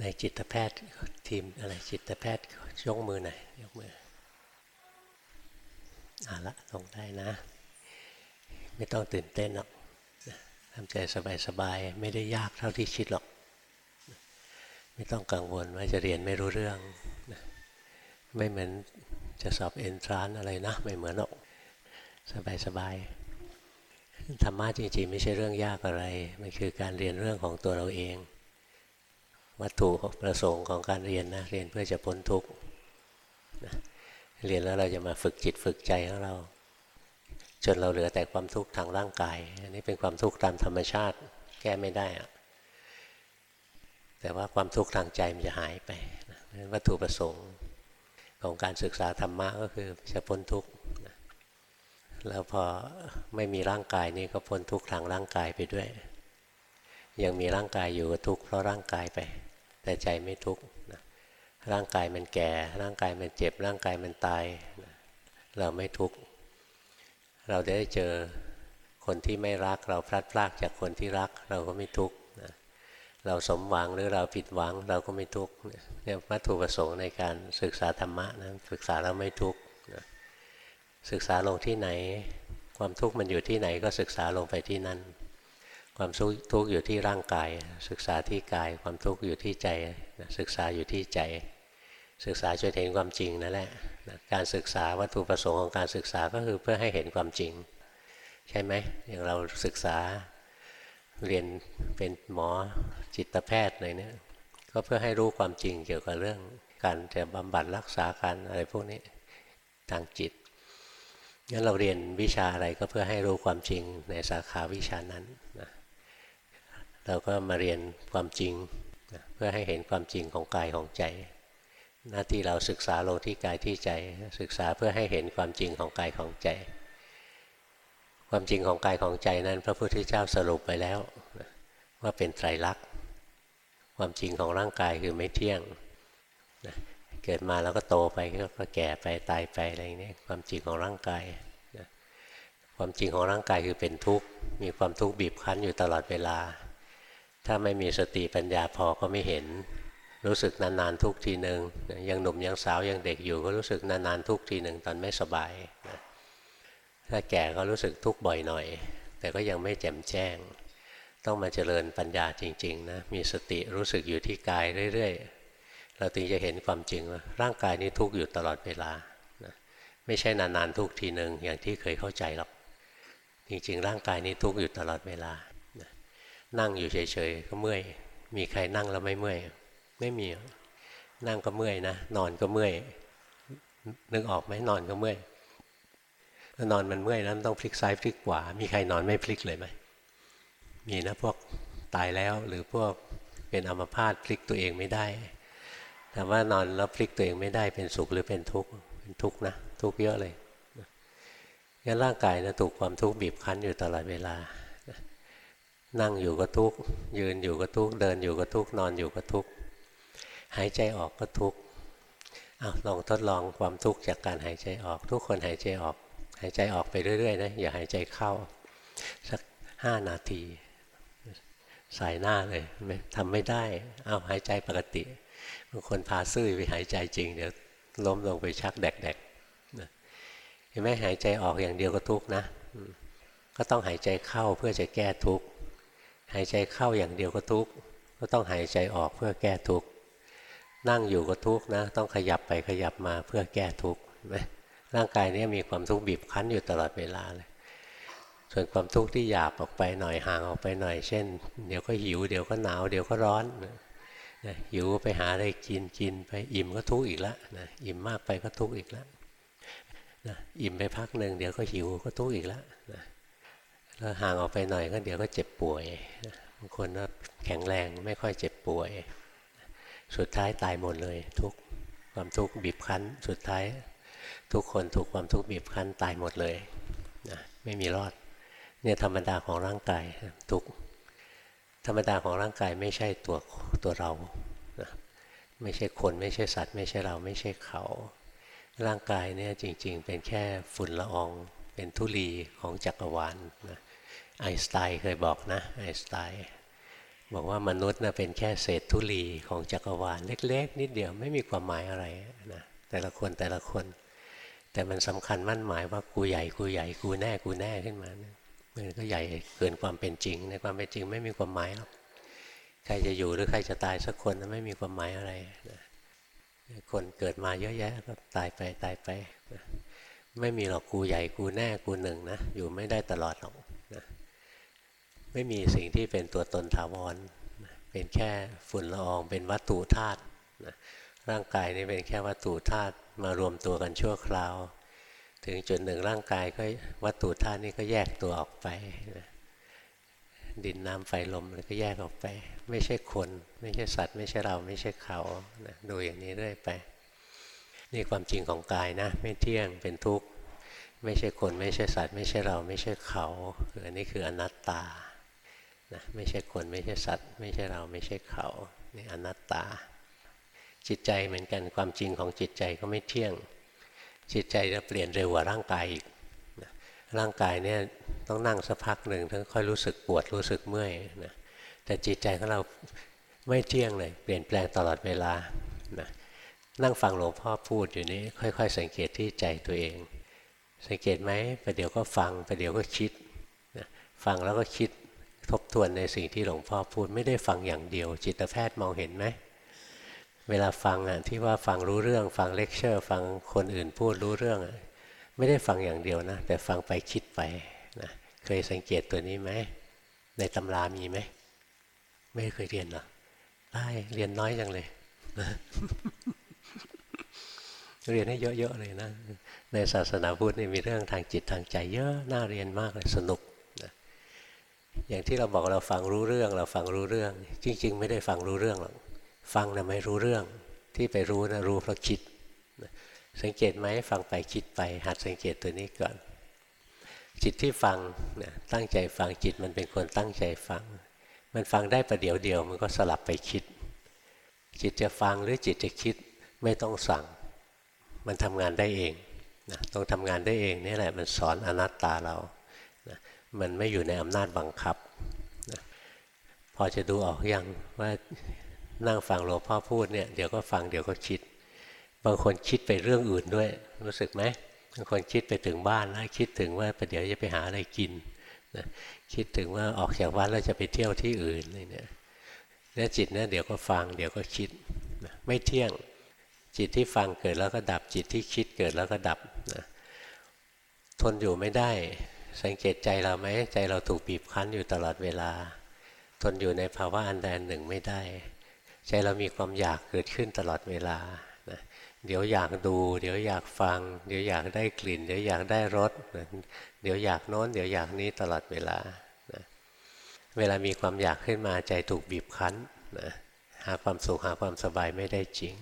ในจิตแพทย์ทีมอะไรจิตแพทย์ยกมือหน่อยยกมืออ่าละลงได้นะ ไม่ต้องตื่นเต้นหรอกทำใจสบายๆไม่ได้ยากเท่าที่คิดหรอก ไม่ต้องกังวลว่าจะเรียนไม่รู้เรื่อง ไม่เหมือนจะสอบเอนทรานอะไรนะ ไม่เหมือนหรอกสบายๆธรรมะจริงๆ ไม่ใช่เรื่องยากอะไร มันคือการเรียนเรื่องของตัวเราเอง วัตถุประสงค์ของการเรียนนะเรียนเพื่อจะพ้นทุกข์เรียนแล้วเราจะมาฝึกจิตฝึกใจของเรา จนเราเหลือแต่ความทุกข์ทางร่างกาย อันนี้เป็นความทุกข์ตามธรรมชาติแก้ไม่ได้อะแต่ว่าความทุกข์ทางใจมันจะหายไปวัตถุประสงค์ของการศึกษาธรรมะก็คือจะพ้นทุกข์แล้วพอไม่มีร่างกายนี้ก็พ้นทุกข์ทางร่างกายไปด้วย ยังมีร่างกายอยู่ก็ทุกข์เพราะร่างกายไป แต่ใจไม่ทุกข์ร่างกายมันแก่ ร่างกายมันเจ็บ ร่างกายมันตาย เราไม่ทุกข์ เราได้เจอคนที่ไม่รัก เราพลัดพรากจากคนที่รัก เราก็ไม่ทุกข์เราสมหวังหรือเราผิดหวังเราก็ไม่ทุกข์เนี่ยวัตถุประสงค์ในการศึกษาธรรมะนะศึกษาแล้วไม่ทุกข์ศึกษาลงที่ไหน ความทุกข์มันอยู่ที่ไหนก็ศึกษาลงไปที่นั่น ความทุกข์อยู่ที่ร่างกาย ศึกษาที่กาย ความทุกข์อยู่ที่ใจศึกษาอยู่ที่ใจ ศึกษาจนเห็นความจริงนั่นแหละการศึกษาวัตถุประสงค์ของการศึกษาก็คือเพื่อให้เห็นความจริง ใช่ไหมอย่างเราศึกษาเรียนเป็นหมอจิตแพทย์อะไรเนี่ยก็เพื่อให้รู้ความจริงเกี่ยวกับเรื่องการจะบำบัดรักษาการอะไรพวกนี้ทางจิตงั้นเราเรียนวิชาอะไรก็เพื่อให้รู้ความจริงในสาขาวิชานั้นนะ เราก็มาเรียนความจริงนะเพื่อให้เห็นความจริงของกายของใจ หน้าที่เราศึกษาลงที่กายที่ใจ ศึกษาเพื่อให้เห็นความจริงของกายของใจ ความจริงของกายของใจนั้น พระพุทธเจ้าสรุปไปแล้ว ว่าเป็นไตรลักษณ์ความจริงของร่างกายคือไม่เที่ยงเกิดมาแล้วก็โตไปก็แก่ไปตายไปอะไรนี้ความจริงของร่างกายความจริงของร่างกายคือเป็นทุกข์มีความทุกข์บีบคั้นอยู่ตลอดเวลา ถ้าไม่มีสติปัญญาพอก็ไม่เห็น รู้สึกนานๆทุกทีหนึ่งยังหนุ่มยังสาวยังเด็กอยู่ก็รู้สึกนานๆทุกทีหนึ่งตอนไม่สบายถ้าแก่ก็รู้สึกทุกข์บ่อยหน่อย แต่ก็ยังไม่แจ่มแจ้ง ต้องมาเจริญปัญญาจริงๆนะมีสติรู้สึกอยู่ที่กายเรื่อยๆ เราถึงจะเห็นความจริงว่าร่างกายนี้ทุกข์อยู่ตลอดเวลาไม่ใช่นานๆทุกทีหนึ่งอย่างที่เคยเข้าใจหรอกจริงๆ ร่างกายนี้ทุกข์อยู่ตลอดเวลา นั่งอยู่เฉยๆก็เมื่อย มีใครนั่งแล้วไม่เมื่อย ไม่มี นั่งก็เมื่อยนะ นอนก็เมื่อย นึกออกไหมนอนก็เมื่อยนอนมันเมื่อยนั้นต้องพลิกซ้ายพลิกขวา มีใครนอนไม่พลิกเลยไหม มีนะพวกตายแล้วหรือพวกเป็นอัมพาตพลิกตัวเองไม่ได้แต่ว่านอนแล้วพลิกตัวเองไม่ได้เป็นสุขหรือเป็นทุกข์ เป็นทุกข์นะ ทุกข์เยอะเลยงั้นร่างกายนะถูกความทุกข์บีบคั้นอยู่ตลอดเวลา นั่งอยู่ก็ทุกข์ยืนอยู่ก็ทุกข์เดินอยู่ก็ทุกข์นอนอยู่ก็ทุกข์หายใจออกก็ทุกข์อาลองทดลองความทุกข์จากการหายใจออกทุกคนหายใจออก หายใจออกไปเรื่อยๆนะอย่าหายใจเข้า สักห้านาทีใส่หน้าเลยทำไม่ได้เอาหายใจปกติบางคนพาซื่อไปหายใจจริง เดี๋ยวล้มลงไปชักแดกๆเห็นไหมหายใจออกอย่างเดียวก็ทุกข์นะ ก็ต้องหายใจเข้าเพื่อจะแก้ทุกข์ หายใจเข้าอย่างเดียวก็ทุกข์ก็ต้องหายใจออกเพื่อแก้ทุกข์นั่งอยู่ก็ทุกข์นะ ต้องขยับไปขยับมาเพื่อแก้ทุกข์ร่างกายนี้มีความทุกข์บีบคั้นอยู่ตลอดเวลาเลยส่วนความทุกข์ที่หยาบออกไปหน่อยห่างออกไปหน่อย เช่น เดี๋ยวก็หิวเดี๋ยวก็หนาวเดี๋ยวก็ร้อนนะหิวไปหาอะไรกินกินไปอิ่มก็ทุกข์อีกแล้วนะอิ่มมากไปก็ทุกข์อีกแล้วนะอิ่มไปพักหนึ่งเดี๋ยวก็หิวก็ทุกข์อีกแล้วนะ แล้วห่างออกไปหน่อยก็เดี๋ยวก็เจ็บป่วยบางคนก็แข็งแรงไม่ค่อยเจ็บป่วย สุดท้ายตายหมดเลย ทุกความทุกข์บีบคั้น สุดท้าย ทุกคนถูกความทุกข์บีบคั้นตายหมดเลยนะไม่มีรอดเนี่ยธรรมดาของร่างกายทุกธรรมดาของร่างกายไม่ใช่ตัวตัวเรานะไม่ใช่คนไม่ใช่สัตว์ ไม่ใช่เราไม่ใช่เขา ร่างกายเนี่ยจริง ๆ เป็นแค่ฝุ่นละออง เป็นทุลีของจักรวาลนะ ไอน์สไตน์เคยบอกนะไอน์สไตน์บอกว่ามนุษย์นะเป็นแค่เศษธุลีของจักรวาลเล็ก ๆ นิดเดียวไม่มีความหมายอะไรนะแต่ละคนแต่ละคน แต่มันสำคัญมั่นหมายว่ากูใหญ่กูใหญ่กูแน่กูแน่ขึ้นมานะมันก็ใหญ่เกินความเป็นจริง ในความเป็นจริงไม่มีความหมายหรอกใครจะอยู่หรือใครจะตายสักคนนะไม่มีความหมายอะไรนะคนเกิดมาเยอะแยะก็ตายไปตายไปนะไม่มีหรอกกูใหญ่กูแน่กูหนึ่งนะอยู่ไม่ได้ตลอดหรอก ไม่มีสิ่งที่เป็นตัวตนถาวรนเป็นแค่ฝุ่นละออง เป็นวัตถุธาตุนะร่างกายนี่เป็นแค่วัตถุธาตุมารวมตัวกันชั่วคราว ถึงจุดหนึ่งร่างกายก็วัตถุธาตุนี่ก็แยกตัวออกไปนะดินน้ำไฟลมมันก็แยกออกไป ไม่ใช่คน ไม่ใช่สัตว์ ไม่ใช่เราไม่ใช่เขานะดูอย่างนี้เรื่อยไปนี่ความจริงของกายนะ ไม่เที่ยงเป็นทุกข์ ไม่ใช่คนไม่ใช่สัตว์ ไม่ใช่เราไม่ใช่เขาอันนี้คืออนัตตา นะไม่ใช่คนไม่ใช่สัตว์ ไม่ใช่เราไม่ใช่เขานี่อนัตตา จิตใจเหมือนกันความจริงของจิตใจก็ไม่เที่ยง จิตใจจะเปลี่ยนเร็วกว่าร่างกายอีกนะร่างกายเนี่ยต้องนั่งสักพักหนึ่งถึงค่อยรู้สึกปวดรู้สึกเมื่อยนะแต่จิตใจของเราไม่เที่ยงเลยเปลี่ยนแปลงตลอดเวลานะนั่งฟังหลวงพ่อพูดอยู่นี้ค่อย ๆ สังเกตที่ใจตัวเอง สังเกตไหมประเดี๋ยวก็ฟังประเดี๋ยวก็คิดนะฟังแล้วก็คิด ทบทวนในสิ่งที่หลวงพ่อพูดไม่ได้ฟังอย่างเดียว จิตแพทย์มองเห็นไหมเวลาฟังอะที่ว่าฟังรู้เรื่อง ฟังเลคเชอร์ ฟังคนอื่นพูดรู้เรื่องไม่ได้ฟังอย่างเดียวนะ แต่ฟังไปคิดไปนะเคยสังเกตตัวนี้ไหมในตำรามีไหมไม่เคยเรียนหรอได้เรียนน้อยจังเลยเรียนให้เยอะๆเลยนะในศาสนาพุทธนี่มีเรื่องทางจิตทางใจเยอะน่าเรียนมากเลยสนุก อย่างที่เราบอกเราฟังรู้เรื่อง เราฟังรู้เรื่อง จริง ๆ ไม่ได้ฟังรู้เรื่องหรอกฟังนะไม่รู้เรื่อง ที่ไปรู้นะรู้เพราะคิด สังเกตไหมฟังไปคิดไป หัดสังเกตตัวนี้ก่อน จิตที่ฟังนะตั้งใจฟังจิตมันเป็นคนตั้งใจฟัง มันฟังได้ประเดี๋ยวเดียว มันก็สลับไปคิด จิตจะฟังหรือจิตจะคิดไม่ต้องสั่ง มันทำงานได้เองนะต้องทำงานได้เองนี่แหละมันสอนอนัตตาเรา มันไม่อยู่ในอำนาจบังคับนะพอจะดูออกอยังว่านั่งฟังหลวงพ่อพูดเนี่ยเดี๋ยวก็ฟังเดี๋ยวก็คิด บางคนคิดไปเรื่องอื่นด้วย รู้สึกไหมบางคนคิดไปถึงบ้านแล้วคิดถึงว่าประเดี๋ยวจะไปหาอะไรกินนะคิดถึงว่าออกจากวัดแล้วจะไปเที่ยวที่อื่นอะไรเนี่ยเนี่ยจิตเนี่ยเดี๋ยวก็ฟังเดี๋ยวก็คิดนะไม่เที่ยงจิตที่ฟังเกิดแล้วก็ดับจิตที่คิดเกิดแล้วก็ดับนะทนอยู่ไม่ได้ สังเกตใจเราไหมใจเราถูกบีบคั้นอยู่ตลอดเวลา ทนอยู่ในภาวะอันใดอันหนึ่งไม่ได้ ใจเรามีความอยากเกิดขึ้นตลอดเวลานะเดี๋ยวอยากดู เดี๋ยวอยากฟัง เดี๋ยวอยากได้กลิ่น เดี๋ยวอยากได้รสนะเดี๋ยวอยากโน้น เดี๋ยวอยากนี้ตลอดเวลานะเวลามีความอยากขึ้นมาใจถูกบีบคั้นนะหาความสุขหาความสบายไม่ได้จริง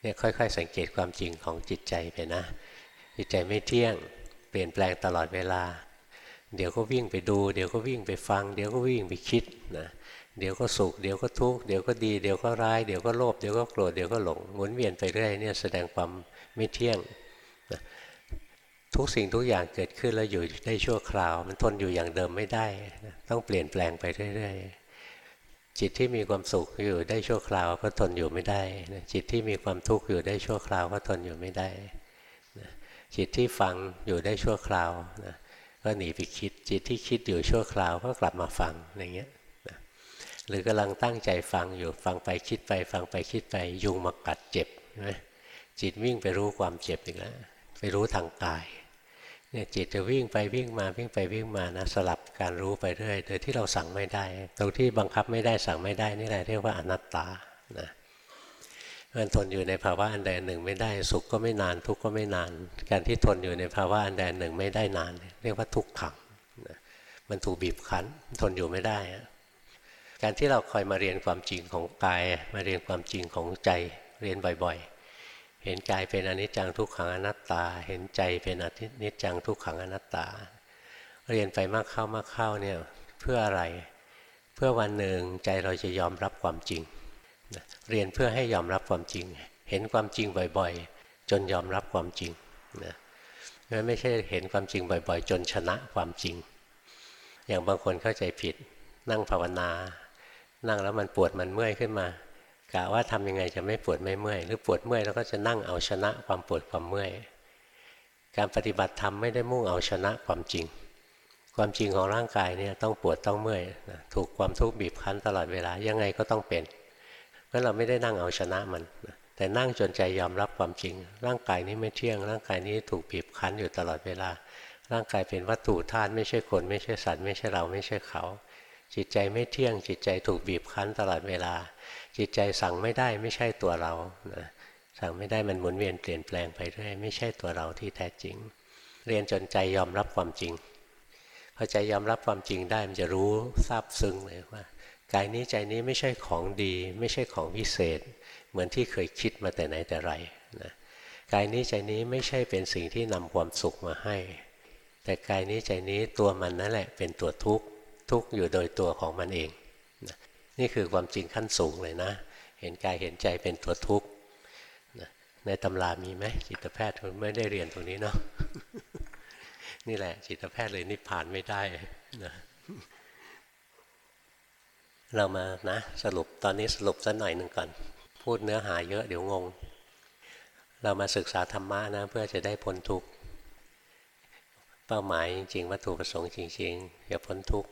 เนี่ยค่อย ๆ สังเกตความจริงของจิตใจไปนะจิตใจไม่เที่ยง เปลี่ยนแปลงตลอดเวลา เดี๋ยวก็วิ่งไปดู เดี๋ยวก็วิ่งไปฟัง เดี๋ยวก็วิ่งไปคิดนะเดี๋ยวก็สุขเดี๋ยวก็ทุกข์เดี๋ยวก็ดีเดี๋ยวก็ร้ายเดี๋ยวก็โลภเดี๋ยวก็โกรธเดี๋ยวก็หลงหมุนเวียนไปเรื่อยเนี่ยแสดงความไม่เที่ยงนะทุกสิ่งทุกอย่างเกิดขึ้นแล้วอยู่ได้ชั่วคราว มันทนอยู่อย่างเดิมไม่ได้นะต้องเปลี่ยนแปลงไปเรื่อยๆจิตที่มีความสุขอยู่ได้ชั่วคราวก็ทนอยู่ไม่ได้นะจิตที่มีความทุกข์อยู่ได้ชั่วคราวก็ทนอยู่ไม่ได้นะจิตที่ฟังอยู่ได้ชั่วคราวนะ ก็หนีไปคิดจิตที่คิดอยู่ชั่วคราวก็กลับมาฟังอย่างเงี้ยนะหรือกำลังตั้งใจฟังอยู่ฟังไปคิดไป ฟังไปคิดไปยุงมากัดเจ็บใช่ไหมจิตวิ่งไปรู้ความเจ็บอีกแล้วไปรู้ทางกายเนี่ยจิตจะวิ่งไปวิ่งมาวิ่งไปวิ่งมานะสลับการรู้ไปเรื่อยโดยที่เราสั่งไม่ได้ ตรงที่บังคับไม่ได้สั่งไม่ได้นี่แหละเรียกว่าอนัตตานะ มันทนอยู่ในภาวะอันใดอันหนึ่งไม่ได้สุขก็ไม่นาน ทุกข์ก็ไม่นาน การที่ทนอยู่ในภาวะอันใดอันหนึ่งไม่ได้นาน เรียกว่าทุกขังมันถูกบีบคั้น ทนอยู่ไม่ได้ การที่เราคอยมาเรียนความจริงของกาย มาเรียนความจริงของใจเรียนบ่อยๆ เห็นกายเป็นอนิจจังทุกขังอนัตตา เห็นใจเป็นอนิจจังทุกขังอนัตตา เรียนไปมากเข้ามากเข้าเนี่ยเพื่ออะไร เพื่อวันหนึ่งใจเราจะยอมรับความจริง เรียนเพื่อให้ยอมรับความจริง เห็นความจริงบ่อยๆ จนยอมรับความจริงนะไม่ใช่เห็นความจริงบ่อย ๆ จนชนะความจริง อย่างบางคนเข้าใจผิด นั่งภาวนา นั่งแล้วมันปวดมันเมื่อยขึ้นมากะว่าทำยังไงจะไม่ปวดไม่เมื่อย หรือปวดเมื่อยแล้วก็จะนั่งเอาชนะความปวดความเมื่อย การปฏิบัติธรรมไม่ได้มุ่งเอาชนะความจริง ความจริงของร่างกายเนี่ยต้องปวดต้องเมื่อยนะถูกความทุกข์บีบคั้นตลอดเวลายังไงก็ต้องเป็น ราะเราไม่ได้นั่งเอาชนะมัน แต่นั่งจนใจยอมรับความจริง ร่างกายนี้ไม่เที่ยง ร่างกายนี้ถูกบีบคั้นอยู่ตลอดเวลา ร่างกายเป็นวัตถุธาตุไม่ใช่คน ไม่ใช่สัตว์ ไม่ใช่เราไม่ใช่เขา จิตใจไม่เที่ยง จิตใจถูกบีบคั้นตลอดเวลา จิตใจสั่งไม่ได้ไม่ใช่ตัวเรานะสั่งไม่ได้มันหมุนเวียนเปลี่ยนแปลงไปเรื่อยไม่ใช่ตัวเราที่แท้จริง เรียนจนใจยอมรับความจริงพอใจยอมรับความจริงได้มันจะรู้ทราบซึ้งเลยว่า กายนี้ใจนี้ไม่ใช่ของดี ไม่ใช่ของพิเศษ เหมือนที่เคยคิดมาแต่ไหนแต่ไรนะกายนี้ใจนี้ไม่ใช่เป็นสิ่งที่นำความสุขมาให้ แต่กายนี้ใจนี้ตัวมันนั่นแหละเป็นตัวทุกข์ทุกข์อยู่โดยตัวของมันเองนะนี่คือความจริงขั้นสูงเลยนะ เห็นกายเห็นใจเป็นตัวทุกข์ในตำรามีไหมจิตแพทย์คนไม่ได้เรียนตรงนี้เนาะนี่แหละจิตแพทย์เลยนิพพานไม่ได้นะ เรามานะสรุปตอนนี้สรุปสักหน่อยหนึ่งก่อน พูดเนื้อหาเยอะเดี๋ยวงง เรามาศึกษาธรรมะนะ เพื่อจะได้พ้นทุกข์เป้าหมายจริงๆวัตถุประสงค์จริงๆอย่าพ้นทุกข์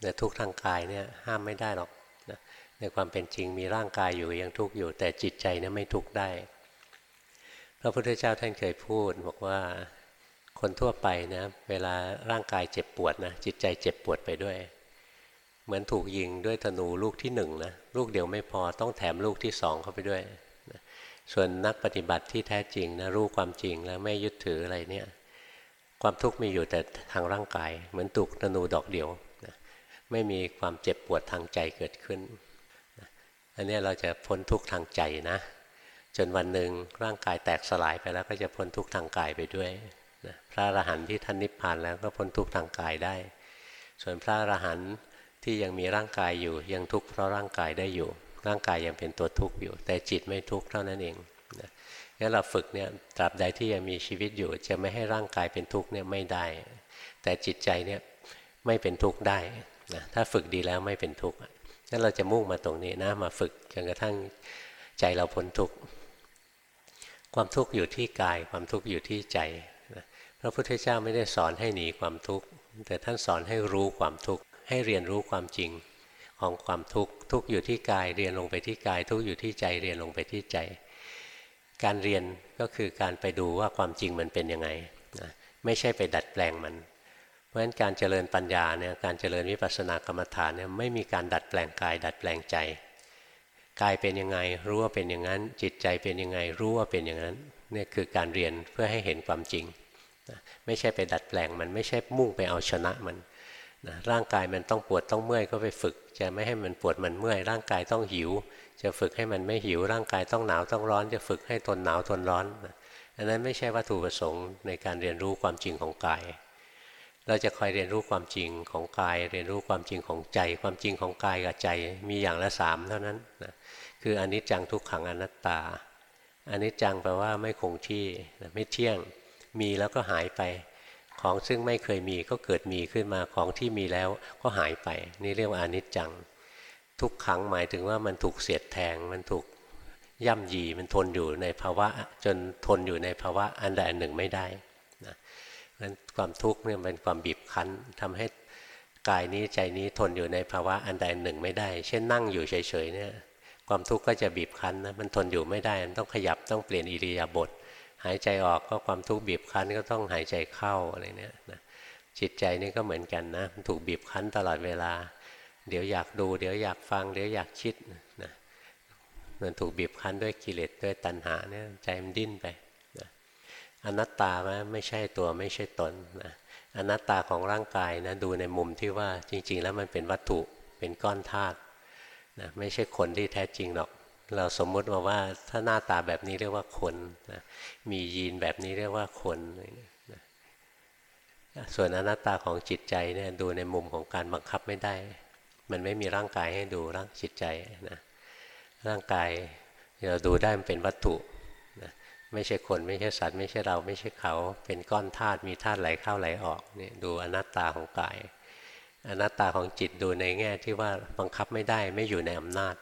แต่ทุกข์ทางกายเนี่ยห้ามไม่ได้หรอกนะในความเป็นจริงมีร่างกายอยู่ยังทุกข์อยู่ แต่จิตใจเนี่ยไม่ทุกข์ได้พระพุทธเจ้าท่านเคยพูดบอกว่าคนทั่วไปนะเวลาร่างกายเจ็บปวดนะจิตใจเจ็บปวดไปด้วย มือนถูกยิงด้วยธนูลูกที่หนึ่งนะลูกเดียวไม่พอต้องแถมลูกที่สองเข้าไปด้วยนะส่วนนักปฏิบัติที่แท้จริงนะรู้ความจริงแล้วไม่ยึดถืออะไรเนี่ยความทุกข์มีอยู่แต่ทางร่างกาย เหมือนถูกธนูดอกเดียวนะไม่มีความเจ็บปวดทางใจเกิดขึ้นนะอันนี้เราจะพ้นทุกข์ทางใจนะ จนวันหนึ่งร่างกายแตกสลายไปแล้วก็จะพ้นทุกข์ทางกายไปด้วยนะพระอรหันต์ที่ท่านนิพพานแล้วก็พ้นทุกข์ทางกายได้ ส่วนพระอรหันต์ ที่ยังมีร่างกายอยู่ ยังทุกข์เพราะร่างกายได้อยู่ ร่างกายยังเป็นตัวทุกข์อยู่ แต่จิตไม่ทุกข์เท่านั้นเองนะงั้นเราฝึกเนี่ยตราบใดที่ยังมีชีวิตอยู่ จะไม่ให้ร่างกายเป็นทุกข์เนี่ยไม่ได้ แต่จิตใจเนี่ยไม่เป็นทุกข์ได้นะถ้าฝึกดีแล้วไม่เป็นทุกข์งั้นเราจะมุ่งมาตรงนี้นะมาฝึกจนกระทั่งใจเราพ้นทุกข์ความทุกข์อยู่ที่กาย ความทุกข์อยู่ที่ใจพระพุทธเจ้าไม่ได้สอนให้หนีความทุกข์แต่ท่านสอนให้รู้ความทุกข์ ให้เรียนรู้ความจริงของความทุกข์ทุกอยู่ที่กายเรียนลงไปที่กาย ทุกอยู่ที่ใจเรียนลงไปที่ใจ การเรียนก็คือการไปดูว่าความจริงมันเป็นยังไงนะไม่ใช่ไปดัดแปลงมัน เพราะฉะนั้นการเจริญปัญญาเนี่ยการเจริญวิปัสสนากรรมฐานเนี่ยไม่มีการดัดแปลงกาย ดัดแปลงใจกายเป็นยังไงรู้ว่าเป็นอย่างนั้น จิตใจเป็นยังไงรู้ว่าเป็นอย่างนั้นนี่คือการเรียนเพื่อให้เห็นความจริง ไม่ใช่ไปดัดแปลงมันไม่ใช่มุ่งไปเอาชนะมัน นะร่างกายมันต้องปวดต้องเมื่อยก็ไปฝึก จะไม่ให้มันปวดมันเมื่อย ร่างกายต้องหิว จะฝึกให้มันไม่หิว ร่างกายต้องหนาวต้องร้อน จะฝึกให้ทนหนาวทนร้อนอันนั้นไม่ใช่วัตถุประสงค์ในการเรียนรู้ความจริงของกาย เราจะคอยเรียนรู้ความจริงของกาย เรียนรู้ความจริงของใจ ความจริงของกายกับใจมีอย่างละสามเท่านั้นนะคืออนิจจังทุกขังอนัตตาอนิจจังแปลว่าไม่คงที่ไม่เที่ยง มีแล้วก็หายไป ของซึ่งไม่เคยมีก็เกิดมีขึ้นมาของที่มีแล้วก็หายไป นี่เรียกว่าอนิจจัง ทุกขังหมายถึงว่ามันถูกเสียดแทงมันถูกย่ำยีมันทนอยู่ในภาวะ จนทนอยู่ในภาวะอันใดอันหนึ่งไม่ได้นะนั้นความทุกข์เนี่ยเป็นความบีบคั้นทำให้กายนี้ใจนี้ทนอยู่ในภาวะอันใดอันหนึ่งไม่ได้ เช่นนั่งอยู่เฉยๆเนี่ยความทุกข์ก็จะบีบคั้นนะมันทนอยู่ไม่ได้มันต้องขยับต้องเปลี่ยนอิริยาบถ หายใจออกก็ความทุกข์บีบคั้นก็ต้องหายใจเข้าอะไรเนี่ยนะจิตใจนี่ก็เหมือนกันนะมันถูกบีบคั้นตลอดเวลา เดี๋ยวอยากดู เดี๋ยวอยากฟัง เดี๋ยวอยากคิดนะมันถูกบีบคั้นด้วยกิเลสด้วยตัณหาเนี่ยใจมันดิ้นไปนะอนัตตาไม่ใช่ตัวไม่ใช่ตนนะอนัตตาของร่างกายนะดูในมุมที่ว่าจริง ๆ แล้วมันเป็นวัตถุเป็นก้อนธาตุนะไม่ใช่คนที่แท้จริงหรอก เราสมมุติมาว่าถ้าหน้าตาแบบนี้เรียกว่าคนนะมียีนแบบนี้เรียกว่าคนนะส่วนอนัตตาของจิตใจเนี่ยดูในมุมของการบังคับไม่ได้ มันไม่มีร่างกายให้ดูร่างจิตใจนะร่างกายเราดูได้มันเป็นวัตถุนะไม่ใช่คนไม่ใช่สัตว์ไม่ใช่เราไม่ใช่เขาเป็นก้อนธาตุมีธาตุไหลเข้าไหลออกเนี่ยดูอนัตตาของกาย อนัตตาของจิตดูในแง่ที่ว่าบังคับไม่ได้ไม่อยู่ในอำนาจ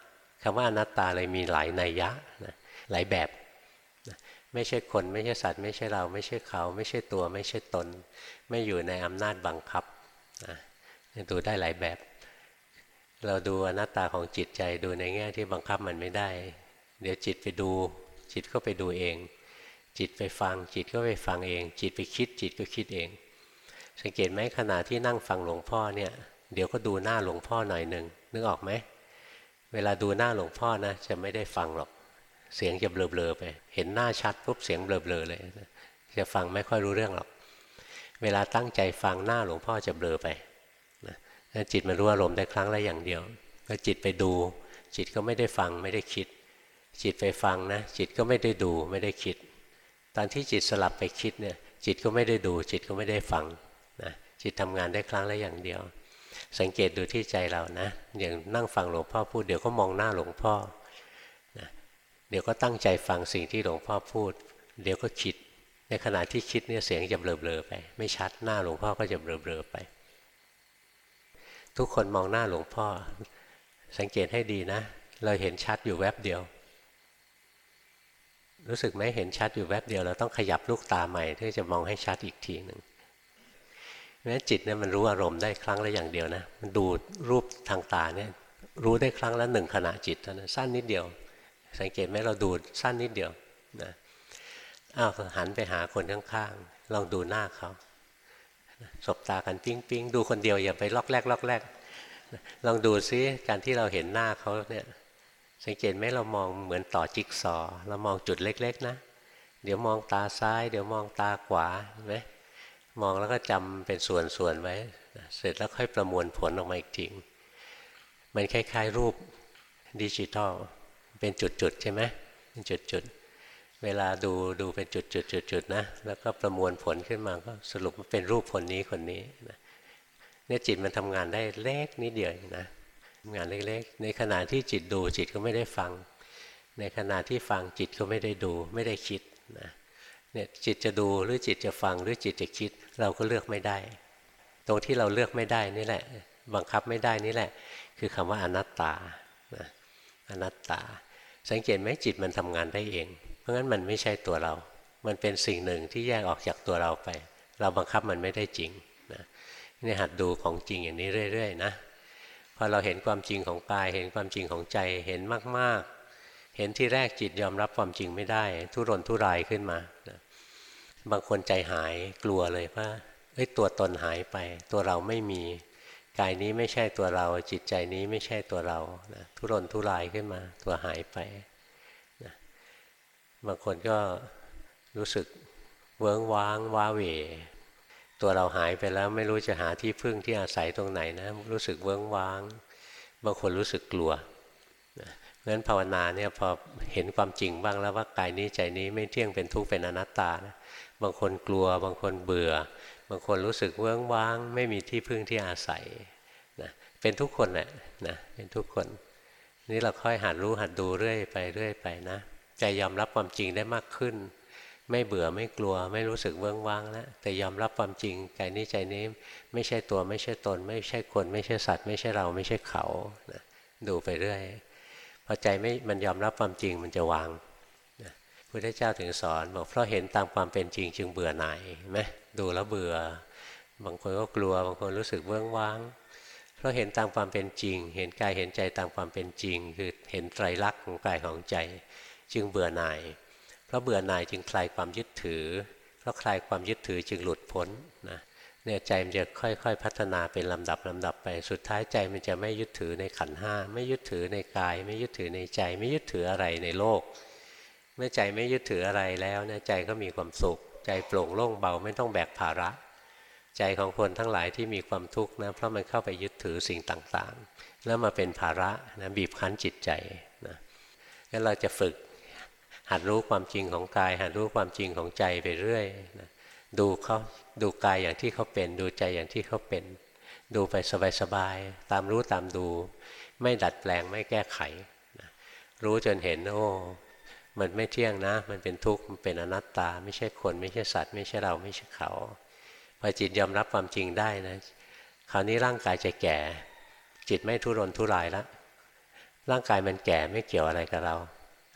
คำว่าอนัตตาเลยมีหลายนัยยะนะหลายแบบนะไม่ใช่คนไม่ใช่สัตว์ ไม่ใช่เรา ไม่ใช่เขา ไม่ใช่ตัว ไม่ใช่ตน ไม่อยู่ในอำนาจบังคับนะดูได้หลายแบบ เราดูอนัตตาของจิตใจดูในแง่ที่บังคับมันไม่ได้ เดี๋ยวจิตไปดู จิตก็ไปดูเอง จิตไปฟัง จิตก็ไปฟังเอง จิตไปคิด จิตก็คิดเอง สังเกตไหมขณะที่นั่งฟังหลวงพ่อเนี่ยเดี๋ยวก็ดูหน้าหลวงพ่อหน่อยหนึ่งนึกออกไหม เวลาดูหน้าหลวงพ่อนะจะไม่ได้ฟังหรอก เสียงจะเบลอๆไป เห็นหน้าชัดปุ๊บเสียงเบลอๆเลย จะฟังไม่ค่อยรู้เรื่องหรอก เวลาตั้งใจฟังหน้าหลวงพ่อจะเบลอไปนะจิตมันรู้อารมณ์ได้ครั้งละอย่างเดียวก็จิตไปดู จิตก็ไม่ได้ฟังไม่ได้คิด จิตไปฟังนะ จิตก็ไม่ได้ดูไม่ได้คิด ตอนที่จิตสลับไปคิดเนี่ยจิตก็ไม่ได้ดู จิตก็ไม่ได้ฟังนะจิตทำงานได้ครั้งละอย่างเดียว สังเกตดูที่ใจเรานะ อย่างนั่งฟังหลวงพ่อพูดเดี๋ยวก็มองหน้าหลวงพ่อนะเดี๋ยวก็ตั้งใจฟังสิ่งที่หลวงพ่อพูด เดี๋ยวก็คิด ในขณะที่คิดเนี่ยเสียงจะเบลอๆไป ไม่ชัดหน้าหลวงพ่อก็จะเบลอๆไป ทุกคนมองหน้าหลวงพ่อ สังเกตให้ดีนะ เราเห็นชัดอยู่แวบเดียว รู้สึกไหมเห็นชัดอยู่แวบเดียว เราต้องขยับลูกตาใหม่เพื่อจะมองให้ชัดอีกทีหนึ่ง เพราะจิตเนี่ยมันรู้อารมณ์ได้ครั้งละอย่างเดียวนะ มันดูรูปทางตาเนี่ยรู้ได้ครั้งละหนึ่งขณะจิตเท่านั้นสั้นนิดเดียว สังเกตไหมเราดูสั้นนิดเดียวนะอ้าวหันไปหาคนข้างๆลองดูหน้าเขาสบตากันปิ้งปิ้งดูคนเดียวอย่าไปลอกแรกลอกแรกลองดูซิการที่เราเห็นหน้าเขาเนี่ยสังเกตไหมเรามองเหมือนต่อจิ๊กซอเรามองจุดเล็ก ๆ นะ เดี๋ยวมองตาซ้าย เดี๋ยวมองตาขวาเห็นไหม มองแล้วก็จำเป็นส่วนๆไว้ เสร็จแล้วค่อยประมวลผลออกมาอีกทีมันคล้ายๆรูปดิจิทัลเป็นจุดๆใช่ไหมเป็นจุดๆ เวลาดูดูเป็นจุดๆๆนะแล้วก็ประมวลผลขึ้นมาก็สรุปว่าเป็นรูปคนนี้คนนี้นะเนี่ยจิตมันทำงานได้เล็กนิดเดียวนะทำงานเล็กๆ ในขณะที่จิตดูจิตก็ไม่ได้ฟัง ในขณะที่ฟังจิตก็ไม่ได้ดูไม่ได้คิดนะ เนี่ยจิตจะดูหรือจิตจะฟังหรือจิตจะคิด เราก็เลือกไม่ได้ ตรงที่เราเลือกไม่ได้นี่แหละ บังคับไม่ได้นี่แหละ คือคำว่าอนัตตาอนัตตา สังเกตไหมจิตมันทำงานได้เอง เพราะงั้นมันไม่ใช่ตัวเรา มันเป็นสิ่งหนึ่งที่แยกออกจากตัวเราไป เราบังคับมันไม่ได้จริงนะนี่หัดดูของจริงอย่างนี้เรื่อย ๆ นะพอเราเห็นความจริงของกาย เห็นความจริงของใจเห็นมากๆ เห็นที่แรกจิตยอมรับความจริงไม่ได้ ทุรนทุรายขึ้นมา บางคนใจหายกลัวเลยว่าเอ้ยตัวตนหายไป ตัวเราไม่มี กายนี้ไม่ใช่ตัวเรา จิตใจนี้ไม่ใช่ตัวเรานะทุรนทุรายขึ้นมา ตัวหายไปนะบางคนก็รู้สึกเวิ้งว้างว้าเหวตัวเราหายไปแล้วไม่รู้จะหาที่พึ่งที่อาศัยตรงไหนนะ รู้สึกเวิ้งว้าง บางคนรู้สึกกลัว เพราะฉะนั้นภาวนาเนี่ยพอเห็นความจริงบ้างแล้วว่ากายนี้ใจนี้ไม่เที่ยงเป็นทุกข์เป็นอนัตตานะบางคนกลัวบางคนเบื่อ บางคนรู้สึกเวิ้งว้าง ไม่มีที่พึ่งที่อาศัยนะเป็นทุกคนแหละนะเป็นทุกคน นี่เราค่อยหัดรู้หัดดูเรื่อยไปเรื่อยไปนะใจยอมรับความจริงได้มากขึ้น ไม่เบื่อไม่กลัว ไม่รู้สึกเวิ้งว้างแล้วแต่ยอมรับความจริงกายนี้ใจนี้ไม่ใช่ตัวไม่ใช่ตน ไม่ใช่คน ไม่ใช่สัตว์ ไม่ใช่เราไม่ใช่เขานะดูไปเรื่อย อใจไม่มันยอมรับความจริงมันจะวางพุทธเจ้าถึงสอนบอกเพราะเห็นตามความเป็นจริงจึงเบื่อหน่ายไหมดูแล้วเบื่อ บางคนก็กลัว บางคนรู้สึกเบื้องว้าง เพราะเห็นตามความเป็นจริง เห็นกายเห็นใจตามความเป็นจริง คือเห็นไตรลักษณ์ของกายของใจ จึงเบื่อหน่าย เพราะเบื่อหน่ายจึงคลายความยึดถือ เพราะคลายความยึดถือจึงหลุดพ้นนะ เนี่ยใจมันจะค่อย ๆ พัฒนาเป็นลำดับลำดับไป สุดท้ายใจมันจะไม่ยึดถือในขันห้าไม่ยึดถือในกาย ไม่ยึดถือในใจ ไม่ยึดถืออะไรในโลก เมื่อใจไม่ยึดถืออะไรแล้วเนี่ยใจก็มีความสุข ใจโปร่งโล่งเบาไม่ต้องแบกภาระ ใจของคนทั้งหลายที่มีความทุกข์นะเพราะมันเข้าไปยึดถือสิ่งต่างๆ แล้วมาเป็นภาระนะบีบคั้นจิตใจนะงั้นเราจะฝึกหัดรู้ความจริงของกายหัดรู้ความจริงของใจไปเรื่อยนะ ดูเขาดูกายอย่างที่เขาเป็น ดูใจอย่างที่เขาเป็น ดูไปสบายๆตามรู้ตามดู ไม่ดัดแปลงไม่แก้ไข รู้จนเห็นโอ้มันไม่เที่ยงนะ มันเป็นทุกข์ มันเป็นอนัตตา ไม่ใช่คน ไม่ใช่สัตว์ ไม่ใช่เรา ไม่ใช่เขา พอจิตยอมรับความจริงได้นะ คราวนี้ร่างกายจะแก่ จิตไม่ทุรนทุรายแล้ว ร่างกายมันแก่ไม่เกี่ยวอะไรกับเรา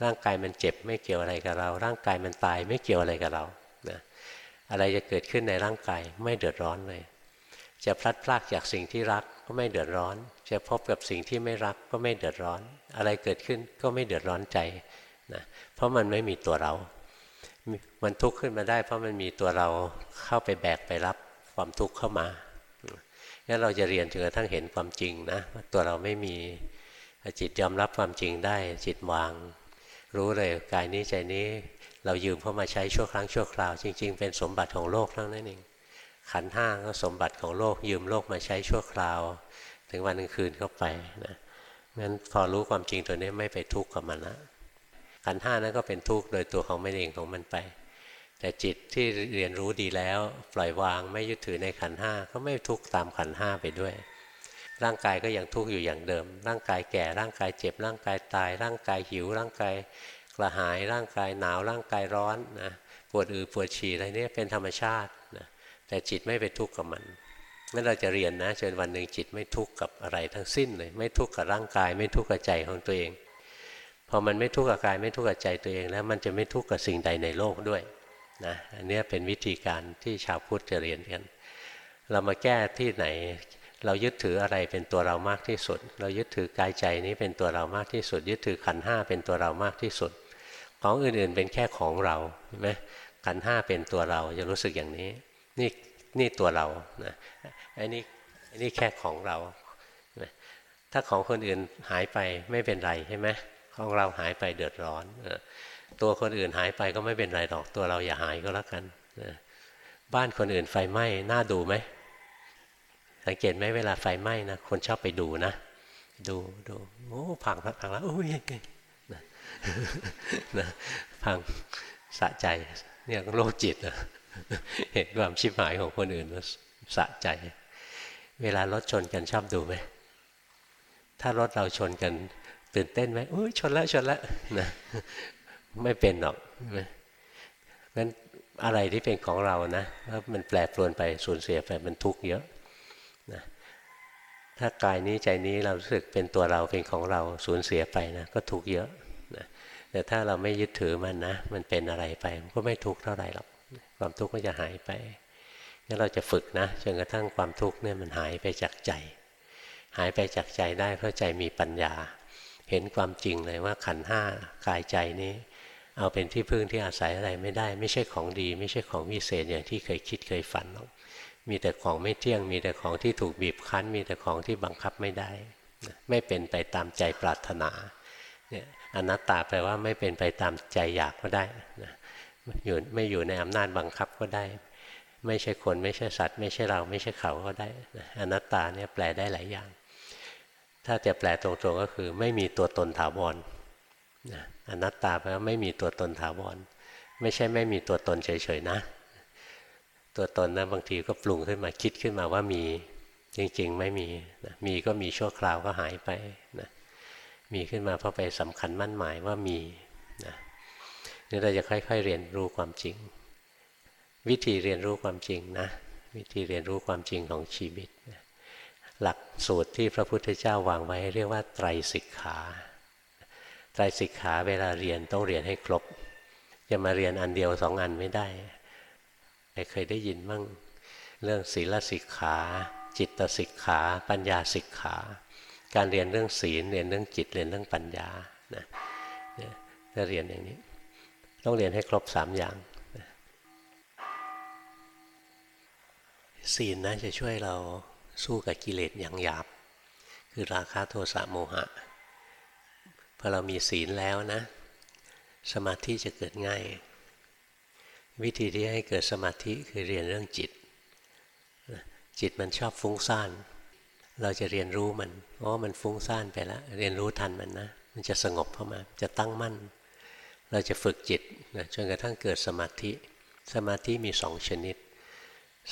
ร่างกายมันเจ็บไม่เกี่ยวอะไรกับเรา ร่างกายมันตายไม่เกี่ยวอะไรกับเรา อะไรจะเกิดขึ้นในร่างกายไม่เดือดร้อนเลย จะพลัดพรากจากสิ่งที่รักก็ไม่เดือดร้อน จะพบกับสิ่งที่ไม่รักก็ไม่เดือดร้อน อะไรเกิดขึ้นก็ไม่เดือดร้อนใจนะเพราะมันไม่มีตัวเรา มันทุกข์ขึ้นมาได้ เพราะมันมีตัวเราเข้าไปแบกไปรับความทุกข์เข้ามางั้นเราจะเรียนจนกระทั่งเห็นความจริงนะตัวเราไม่มีจิตยอมรับความจริงได้จิตวาง รู้เลยกายนี้ใจนี้ เรายืมเข้ามาใช้ชั่วครั้งชั่วคราว จริง ๆ เป็นสมบัติของโลกทั้งนั้นเองขันห้าก็สมบัติของโลกยืมโลกมาใช้ชั่วคราว ถึงวันหนึ่งคืนเข้าไปนะงั้นพอรู้ความจริงตัวนี้ไม่ไปทุกข์กับมันละขันห้านั้นก็เป็นทุกข์โดยตัวของมันเองของมันไป แต่จิตที่เรียนรู้ดีแล้ว ปล่อยวางไม่ยึดถือในขันห้าก็ไม่ทุกข์ตามขันห้าไปด้วย ร่างกายก็ยังทุกข์อยู่อย่างเดิม ร่างกายแก่ร่างกายเจ็บร่างกายตาย ร่างกายหิวร่างกาย กระหายร่างกายหนาวร่างกายร้อนนะปวดอือปวดฉี่อะไรนี่เป็นธรรมชาตินะแต่จิตไม่ไปทุกข์กับมันนั่นเราจะเรียนนะจนวันหนึ่งจิตไม่ทุกข์กับอะไรทั้งสิ้นเลย ไม่ทุกข์กับร่างกาย ไม่ทุกข์กับใจของตัวเองพอมันไม่ทุกข์กับกายไม่ทุกข์กับใจตัวเองแล้วมันจะไม่ทุกข์กับสิ่งใดในโลกด้วยนะอันนี้เป็นวิธีการที่ชาวพุทธจะเรียนกัน เรามาแก้ที่ไหน เรายึดถืออะไรเป็นตัวเรามากที่สุด เรายึดถือกายใจนี้เป็นตัวเรามากที่สุด ยึดถือขันห้าเป็นตัวเรามากที่สุด ของอื่นๆเป็นแค่ของเราใช่ไหมขันห้าเป็นตัวเราจะรู้สึกอย่างนี้ นี่นี่ตัวเรานะอันนี้อันนี้แค่ของเรา ถ้าของคนอื่นหายไปไม่เป็นไรใช่ไหมของเราหายไปเดือดร้อน ตัวคนอื่นหายไปก็ไม่เป็นไรหรอกตัวเราอย่าหายก็แล้วกันบ้านคนอื่นไฟไหม้น่าดูไหมสังเกตไหมเวลาไฟไหม้นะคนชอบไปดูนะ ดูดูโอ้พังพังแล้วโอ้ย นะพังสะใจเนี่ยโรคจิตนะเห็นความชิบหายของคนอื่นแล้วสะใจ เวลารถชนกันชอบดูไหมถ้ารถเราชนกัน ตื่นเต้นไหมโอ้ยชนแล้วชนแล้วนะไม่เป็นหรอกงั้นอะไรที่เป็นของเรานะแล้วมันแปรปรวนไปสูญเสียไปมันทุกข์เยอะนะถ้ากายนี้ใจนี้เรารู้สึกเป็นตัวเราเป็นของเราสูญเสียไปนะก็ทุกข์เยอะ แต่ถ้าเราไม่ยึดถือมันนะ มันเป็นอะไรไป มันก็ไม่ทุกข์เท่าไหร่หรอก ความทุกข์ก็จะหายไปงั้นเราจะฝึกนะจนกระทั่งความทุกข์เนี่ยมันหายไปจากใจ หายไปจากใจได้เพราะใจมีปัญญา เห็นความจริงเลยว่าขันห้ากายใจนี้ เอาเป็นที่พึ่งที่อาศัยอะไรไม่ได้ ไม่ใช่ของดี ไม่ใช่ของวิเศษอย่างที่เคยคิดเคยฝันหรอกมีแต่ของไม่เที่ยง มีแต่ของที่ถูกบีบคั้น มีแต่ของที่บังคับไม่ได้ ไม่เป็นไปตามใจปรารถนาเนี่ย อนัตตาแปลว่าไม่เป็นไปตามใจอยากก็ได้นะอยู่ไม่อยู่ในอำนาจบังคับก็ได้ ไม่ใช่คนไม่ใช่สัตว์ ไม่ใช่เราไม่ใช่เขาก็ได้อนัตตาเนี่ยแปลได้หลายอย่าง ถ้าจะแปลตรงๆก็คือ ไม่มีตัวตนถาวรอนัตตาแปลว่าไม่มีตัวตนถาวรไม่ใช่ไม่มีตัวตนเฉยๆนะ ตัวตนนะบางทีก็ปรุงขึ้นมาคิดขึ้นมาว่ามีจริงๆไม่มีนะมีก็มีชั่วคราวก็หายไปนะ มีขึ้นมาเพราะไปสำคัญมั่นหมายว่ามีนะนี่เราจะค่อย ๆ เรียนรู้ความจริง วิธีเรียนรู้ความจริงนะวิธีเรียนรู้ความจริงของชีวิต หลักสูตรที่พระพุทธเจ้าวางไว้เรียกว่าไตรสิกขาไตรสิกขาเวลาเรียนต้องเรียนให้ครบ จะมาเรียนอันเดียวสองอันไม่ได้เคยได้ยินบ้างเรื่องศีลสิกขา จิตสิกขา ปัญญาสิกขา การเรียนเรื่องศีลเรียนเรื่องจิตเรียนเรื่องปัญญานะจะเรียนอย่างนี้ ต้องเรียนให้ครบสามอย่างศีลนะจะช่วยเราสู้กับกิเลสอย่างหยาบ คือราคะโทสะโมหะพอเรามีศีลแล้วนะ สมาธิจะเกิดง่าย วิธีที่ให้เกิดสมาธิคือเรียนเรื่องจิต จิตมันชอบฟุ้งซ่าน เราจะเรียนรู้มันอ๋อมันฟุ้งซ่านไปแล้วเรียนรู้ทันมันนะ มันจะสงบเข้ามา จะตั้งมั่น เราจะฝึกจิตนะจนกระทั่งเกิดสมาธิ สมาธิมีสองชนิด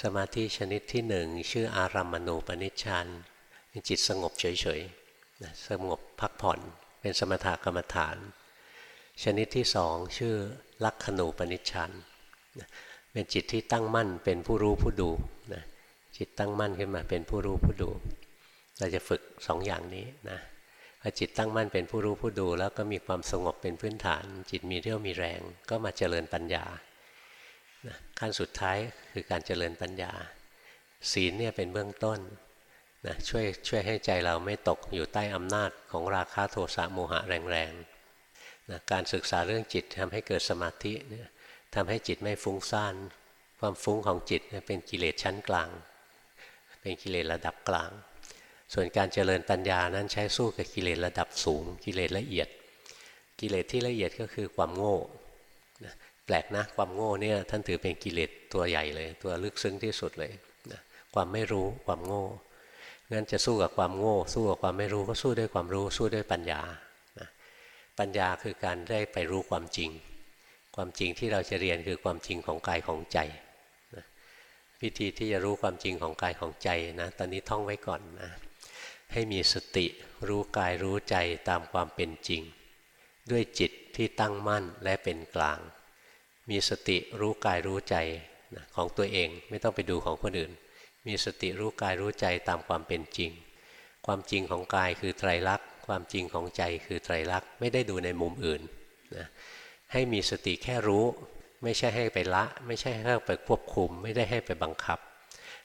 สมาธิชนิดที่หนึ่งชื่ออารัมมณูปนิชฌานจิตสงบเฉยๆสงบพักผ่อน เป็นสมถกรรมฐาน ชนิดที่สองชื่อลักขณูปนิชชันเป็นจิตที่ตั้งมั่นเป็นผู้รู้ผู้ดูนะจิตตั้งมั่นขึ้นมาเป็นผู้รู้ผู้ดู เราจะฝึกสองอย่างนี้นะพอจิตตั้งมั่นเป็นผู้รู้ผู้ดู แล้วก็มีความสงบเป็นพื้นฐาน จิตมีเรี่ยวมีแรง ก็มาเจริญปัญญานะขั้นสุดท้ายคือการเจริญปัญญา ศีลเนี่ยเป็นเบื้องต้นนะช่วยช่วยให้ใจเราไม่ตกอยู่ใต้อำนาจของราคะโทสะโมหะแรงๆนะการศึกษาเรื่องจิตทำให้เกิดสมาธิเนี่ยทำให้จิตไม่ฟุ้งซ่าน ความฟุ้งของจิตเป็นกิเลสชั้นกลาง เป็นกิเลสระดับกลาง ส่วนการเจริญปัญญานั้นใช้สู้กับกิเลสระดับสูง กิเลสละเอียด กิเลสที่ละเอียดก็คือความโง่แปลกนะความโง่เนี่ยท่านถือเป็นกิเลสตัวใหญ่เลย ตัวลึกซึ้งที่สุดเลยนะความไม่รู้ความโง่งั้นจะสู้กับความโง่ สู้กับความไม่รู้ก็สู้ด้วยความรู้สู้ด้วยปัญญานะปัญญาคือการได้ไปรู้ความจริง ความจริงที่เราจะเรียนคือความจริงของกายของใจนะวิธีที่จะรู้ความจริงของกายของใจนะตอนนี้ท่องไว้ก่อนนะ ให้มีสติรู้กายรู้ใจตามความเป็นจริง ด้วยจิตที่ตั้งมั่นและเป็นกลาง มีสติรู้กายรู้ใจของตัวเองไม่ต้องไปดูของคนอื่น มีสติรู้กายรู้ใจตามความเป็นจริง ความจริงของกายคือไตรลักษณ์ความจริงของใจคือไตรลักษณ์ไม่ได้ดูในมุมอื่นนะให้มีสติแค่รู้ ไม่ใช่ให้ไปละ ไม่ใช่ให้ไปควบคุม ไม่ได้ให้ไปบังคับ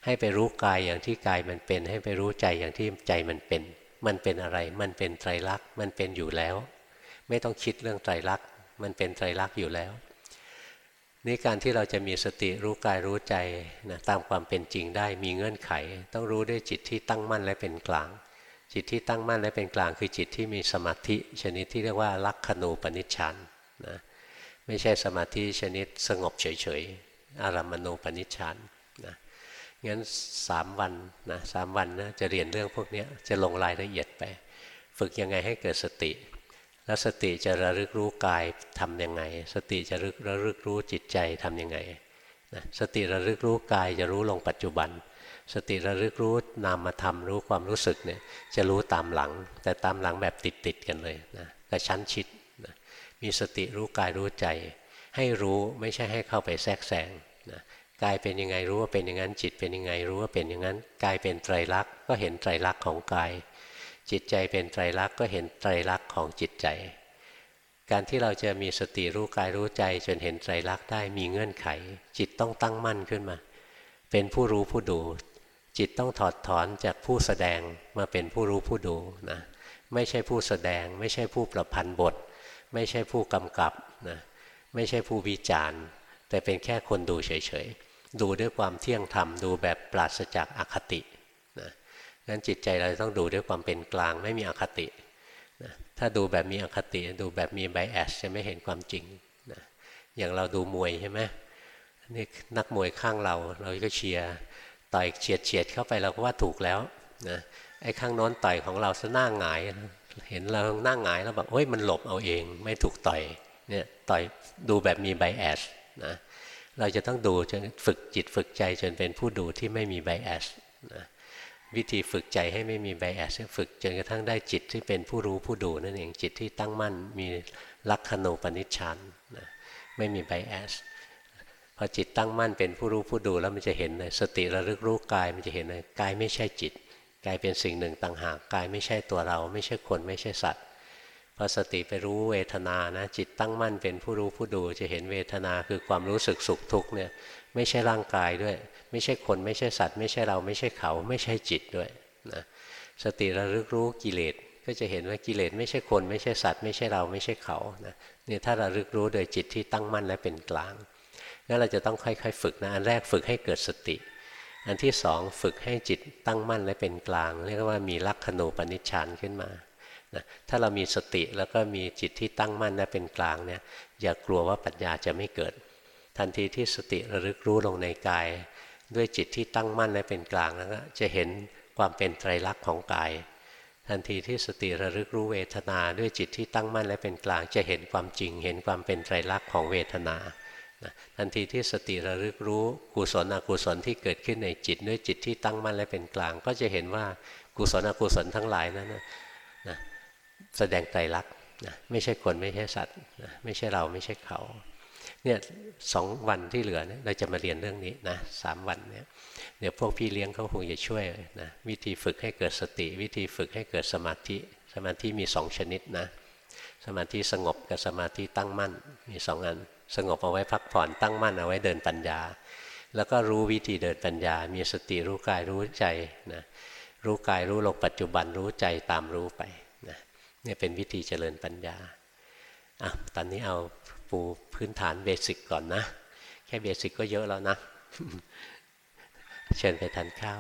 ให้ไปรู้กายอย่างที่กายมันเป็น ให้ไปรู้ใจอย่างที่ใจมันเป็น มันเป็นอะไร มันเป็นไตรลักษณ์ มันเป็นอยู่แล้ว ไม่ต้องคิดเรื่องไตรลักษณ์ มันเป็นไตรลักษณ์อยู่แล้ว นี่การที่เราจะมีสติรู้กายรู้ใจนะตามความเป็นจริงได้มีเงื่อนไข ต้องรู้ด้วยจิตที่ตั้งมั่นและเป็นกลาง จิตที่ตั้งมั่นและเป็นกลาง คือจิตที่มีสมาธิ ชนิดที่เรียกว่าลักขณูปนิชฌานนะไม่ใช่สมาธิชนิดสงบเฉยๆอารามณูปนิชฌานน งั้นสามวันนะสามวันนะจะเรียนเรื่องพวกนี้จะลงรายละเอียดไป ฝึกยังไงให้เกิดสติ แล้วสติจะระลึกรู้กายทำยังไง สติจะรึกระลึกรู้จิตใจทำยังไงนะสติระลึกรู้กายจะรู้ลงปัจจุบัน สติระลึกรู้นามธรรมรู้ความรู้สึกเนี่ยจะรู้ตามหลัง แต่ตามหลังแบบติดติดกันเลยนะกระชั้นชิดนะมีสติรู้กายรู้ใจ ให้รู้ไม่ใช่ให้เข้าไปแทรกแซงนะ กายเป็นยังไงรู้ว่าเป็นอย่างนั้น จิตเป็นยังไงรู้ว่าเป็นอย่างนั้นกายเป็นไตรลักษณ์ก็เห็นไตรลักษณ์ของกาย จิตใจเป็นไตรลักษณ์ก็เห็นไตรลักษณ์ของจิตใจ การที่เราจะมีสติรู้กายรู้ใจจนเห็นไตรลักษณ์ได้มีเงื่อนไข จิตต้องตั้งมั่นขึ้นมา เป็นผู้รู้ผู้ดู จิตต้องถอดถอนจากผู้แสดงมาเป็นผู้รู้ผู้ดูนะไม่ใช่ผู้แสดง ไม่ใช่ผู้ประพันธ์บท ไม่ใช่ผู้กำกับนะไม่ใช่ผู้วิจารณ์ แต่เป็นแค่คนดูเฉยๆ ดูด้วยความเที่ยงธรรมดูแบบปราศจากอคตินะงั้นจิตใจเราต้องดูด้วยความเป็นกลางไม่มีอคตินะถ้าดูแบบมีอคติดูแบบมีไบแอสจะไม่เห็นความจริงนะอย่างเราดูมวยใช่ไหมนี่นักมวยข้างเราเราก็เชียร์ต่อยเฉียดเฉียดเข้าไปเราก็ว่าถูกแล้วนะไอ้ข้างโน้นต่อยของเราซะหน้าหงาย เห็นเราหน้าหงายแล้วบอกเฮ้ยมันหลบเอาเองไม่ถูกต่อยเนี่ยต่อยดูแบบมีไบแอสนะ เราจะต้องดูจนฝึกจิตฝึกใจจนเป็นผู้ดูที่ไม่มีไบแอสนะวิธีฝึกใจให้ไม่มีไบแอสฝึกจนกระทั่งได้จิตที่เป็นผู้รู้ผู้ดูนั่นเองจิตที่ตั้งมั่นมีลักขณูปนิชฌานนะไม่มีไบแอสพอจิตตั้งมั่นเป็นผู้รู้ผู้ดูแล้วมันจะเห็นเลยสติระลึกรู้กายมันจะเห็นเลยกายไม่ใช่จิตกายเป็นสิ่งหนึ่งต่างหากกายไม่ใช่ตัวเรา ไม่ใช่คนไม่ใช่สัตว์ พอสติไปรู้เวทนานะจิตตั้งมั่นเป็นผู้รู้ผู้ดูจะเห็นเวทนาคือความรู้สึกสุขทุกข์เนี่ยไม่ใช่ร่างกายด้วย ไม่ใช่คนไม่ใช่สัตว์ ไม่ใช่เราไม่ใช่เขา ไม่ใช่จิตด้วยนะสติระลึกรู้กิเลสก็จะเห็นว่ากิเลสไม่ใช่คนไม่ใช่สัตว์ ไม่ใช่เราไม่ใช่เขานะนี่ถ้าระลึกรู้โดยจิตที่ตั้งมั่นและเป็นกลางงั้นเราจะต้องค่อยๆฝึกนะอันแรกฝึกให้เกิดสติ อันที่สองฝึกให้จิตตั้งมั่นและเป็นกลาง เรียกว่ามีลักขณูปนิชฌานขึ้นมา นะถ้าเรามีสติแล้วก็มีจิตที่ตั้งมั่นและเป็นกลางเนี่ยอย่ากลัวว่าปัญญาจะไม่เกิด ทันทีที่สติระลึกรู้ลงในกาย ด้วยจิตที่ตั้งมั่นและเป็นกลางแล้วจะเห็นความเป็นไตรลักษณ์ของกาย ทันทีที่สติระลึกรู้เวทนาด้วยจิตที่ตั้งมั่นและเป็นกลาง จะเห็นความจริง เห็นความเป็นไตรลักษณ์ของเวทนาทันทีที่สติระลึกรู้กุศลอกุศลที่เกิดขึ้นในจิตด้วยจิตที่ตั้งมั่นและเป็นกลาง ก็จะเห็นว่ากุศลอกุศลทั้งหลายนั้นนะ แสดงไตรลักษณ์นะไม่ใช่คนไม่ใช่สัตว์นะไม่ใช่เราไม่ใช่เขาเนี่ยสองวันที่เหลือเนี่ยเราจะมาเรียนเรื่องนี้นะสามวันเนี่ยเดี๋ยวพวกพี่เลี้ยงเขาคงจะช่วยนะวิธีฝึกให้เกิดสติ วิธีฝึกให้เกิดสมาธิ สมาธิมีสองชนิดนะสมาธิสงบกับสมาธิตั้งมั่นมีสองอันสงบเอาไว้พักผ่อนตั้งมั่นเอาไว้เดินปัญญา แล้วก็รู้วิธีเดินปัญญา มีสติรู้กายรู้ใจนะรู้กายรู้ลงปัจจุบันรู้ใจตามรู้ไป นะนี่เป็นวิธีเจริญปัญญาอะตอนนี้เอาปูพื้นฐานเบสิกก่อนนะ แค่เบสิกก็เยอะแล้วนะ เชิญไปทานข้าว